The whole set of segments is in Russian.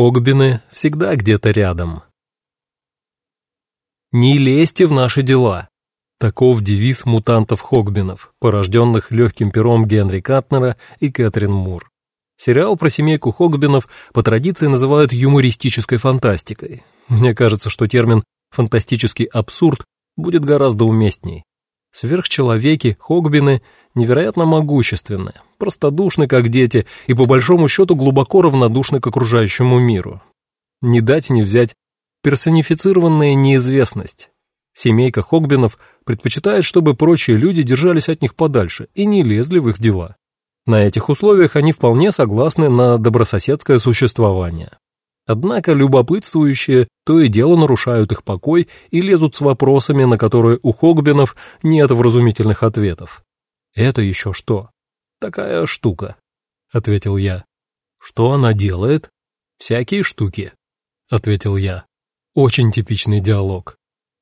Хогбины всегда где-то рядом. «Не лезьте в наши дела!» Таков девиз мутантов-хогбинов, порожденных легким пером Генри Катнера и Кэтрин Мур. Сериал про семейку Хогбинов по традиции называют юмористической фантастикой. Мне кажется, что термин «фантастический абсурд» будет гораздо уместней. Сверхчеловеки, Хогбины, невероятно могущественны, простодушны, как дети, и по большому счету глубоко равнодушны к окружающему миру. Не дать не взять персонифицированная неизвестность. Семейка Хогбинов предпочитает, чтобы прочие люди держались от них подальше и не лезли в их дела. На этих условиях они вполне согласны на добрососедское существование. Однако любопытствующие то и дело нарушают их покой и лезут с вопросами, на которые у Хогбинов нет вразумительных ответов. «Это еще что?» «Такая штука», — ответил я. «Что она делает?» «Всякие штуки», — ответил я. Очень типичный диалог.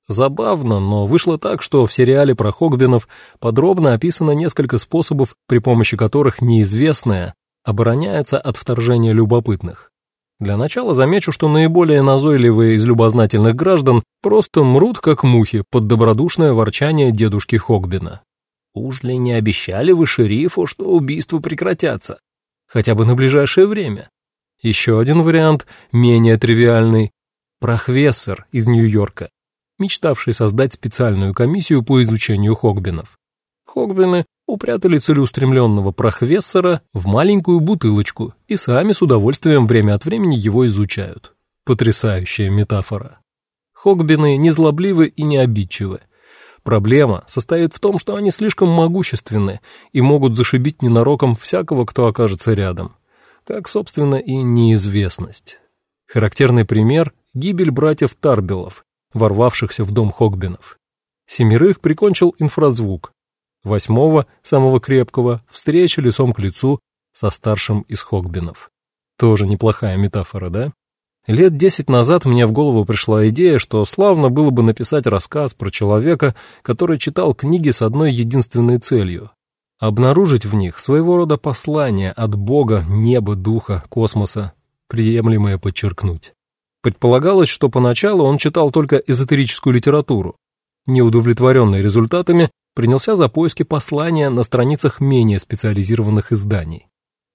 Забавно, но вышло так, что в сериале про Хогбинов подробно описано несколько способов, при помощи которых неизвестное обороняется от вторжения любопытных. Для начала замечу, что наиболее назойливые из любознательных граждан просто мрут, как мухи, под добродушное ворчание дедушки Хогбина. «Уж ли не обещали вы шерифу, что убийства прекратятся? Хотя бы на ближайшее время?» Еще один вариант, менее тривиальный. Прохвессор из Нью-Йорка, мечтавший создать специальную комиссию по изучению Хогбинов. Хогбины упрятали целеустремленного прохвессора в маленькую бутылочку и сами с удовольствием время от времени его изучают. Потрясающая метафора. Хогбины незлобливы и не обидчивы. Проблема состоит в том, что они слишком могущественны и могут зашибить ненароком всякого, кто окажется рядом. Как, собственно, и неизвестность. Характерный пример – гибель братьев Тарбелов, ворвавшихся в дом Хогбинов. Семерых прикончил инфразвук, Восьмого, самого крепкого, встреча лицом к лицу со старшим из Хогбинов. Тоже неплохая метафора, да? Лет десять назад мне в голову пришла идея, что славно было бы написать рассказ про человека, который читал книги с одной единственной целью — обнаружить в них своего рода послание от Бога, неба, духа, космоса, приемлемое подчеркнуть. Предполагалось, что поначалу он читал только эзотерическую литературу. Неудовлетворенный результатами, принялся за поиски послания на страницах менее специализированных изданий.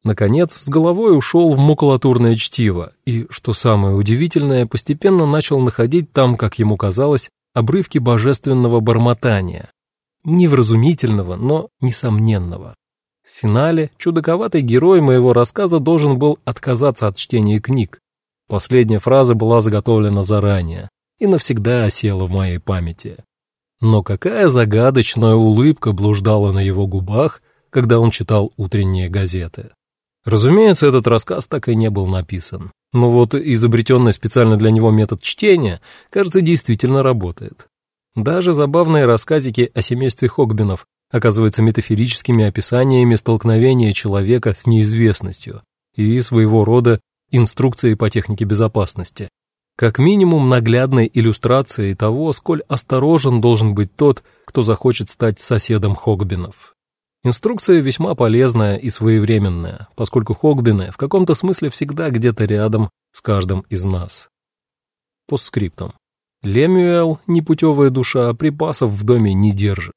Наконец, с головой ушел в макулатурное чтиво и, что самое удивительное, постепенно начал находить там, как ему казалось, обрывки божественного бормотания. Невразумительного, но несомненного. В финале чудаковатый герой моего рассказа должен был отказаться от чтения книг. Последняя фраза была заготовлена заранее и навсегда осела в моей памяти. Но какая загадочная улыбка блуждала на его губах, когда он читал утренние газеты. Разумеется, этот рассказ так и не был написан. Но вот изобретенный специально для него метод чтения, кажется, действительно работает. Даже забавные рассказики о семействе Хогбинов оказываются метафорическими описаниями столкновения человека с неизвестностью и своего рода инструкцией по технике безопасности. Как минимум наглядной иллюстрацией того, сколь осторожен должен быть тот, кто захочет стать соседом Хогбинов. Инструкция весьма полезная и своевременная, поскольку Хогбины в каком-то смысле всегда где-то рядом с каждым из нас. Постскриптум. Лемюэл, непутевая душа, припасов в доме не держит.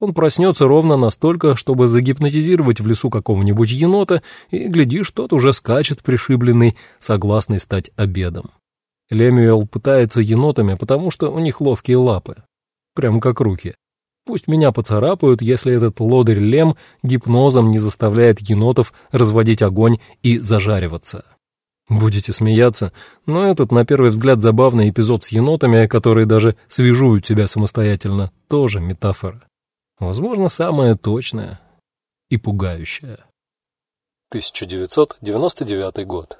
Он проснется ровно настолько, чтобы загипнотизировать в лесу какого-нибудь енота, и, глядишь, тот уже скачет пришибленный, согласный стать обедом. Лемюэл пытается енотами, потому что у них ловкие лапы. Прям как руки. Пусть меня поцарапают, если этот лодырь Лем гипнозом не заставляет енотов разводить огонь и зажариваться. Будете смеяться, но этот, на первый взгляд, забавный эпизод с енотами, которые даже свяжуют себя самостоятельно, тоже метафора. Возможно, самая точная и пугающая. 1999 год.